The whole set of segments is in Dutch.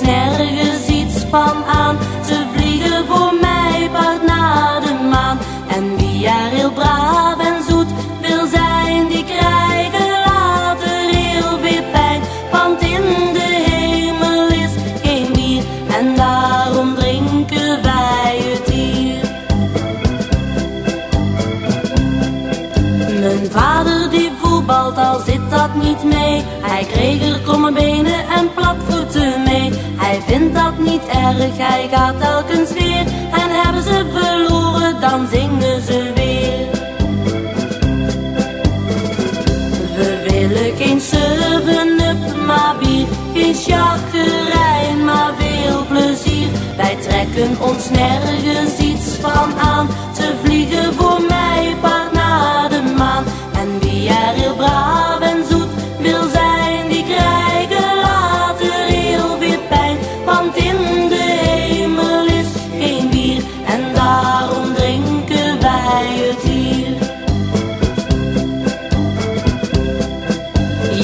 nergens iets van aan. Vader die voetbalt, al zit dat niet mee. Hij kreeg er kromme benen en platvoeten mee. Hij vindt dat niet erg, hij gaat telkens weer. En hebben ze verloren, dan zingen ze weer. We willen geen seven-up, maar bier. Geen chagrijn, maar veel plezier. Wij trekken ons nergens iets van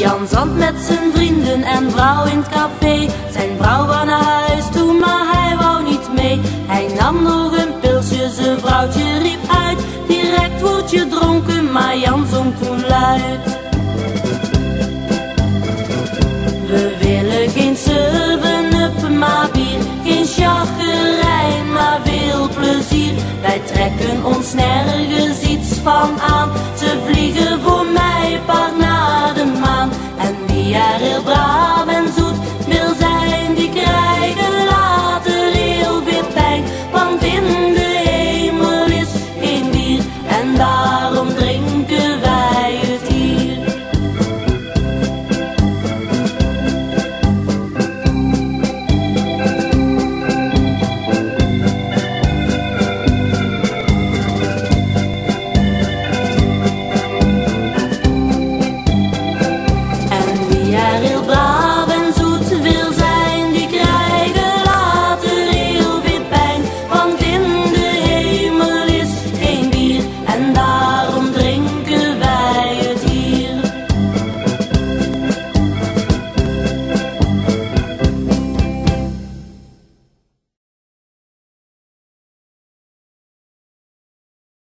Jan zat met zijn vrienden en vrouw in het café. Zijn vrouw wou naar huis toe, maar hij wou niet mee. Hij nam nog een pilsje, zijn vrouwtje riep uit. Direct word je dronken, maar Jan zong toen luid. We willen geen seven-up, maar bier. Geen chagrijn, maar veel plezier. Wij trekken ons nergens van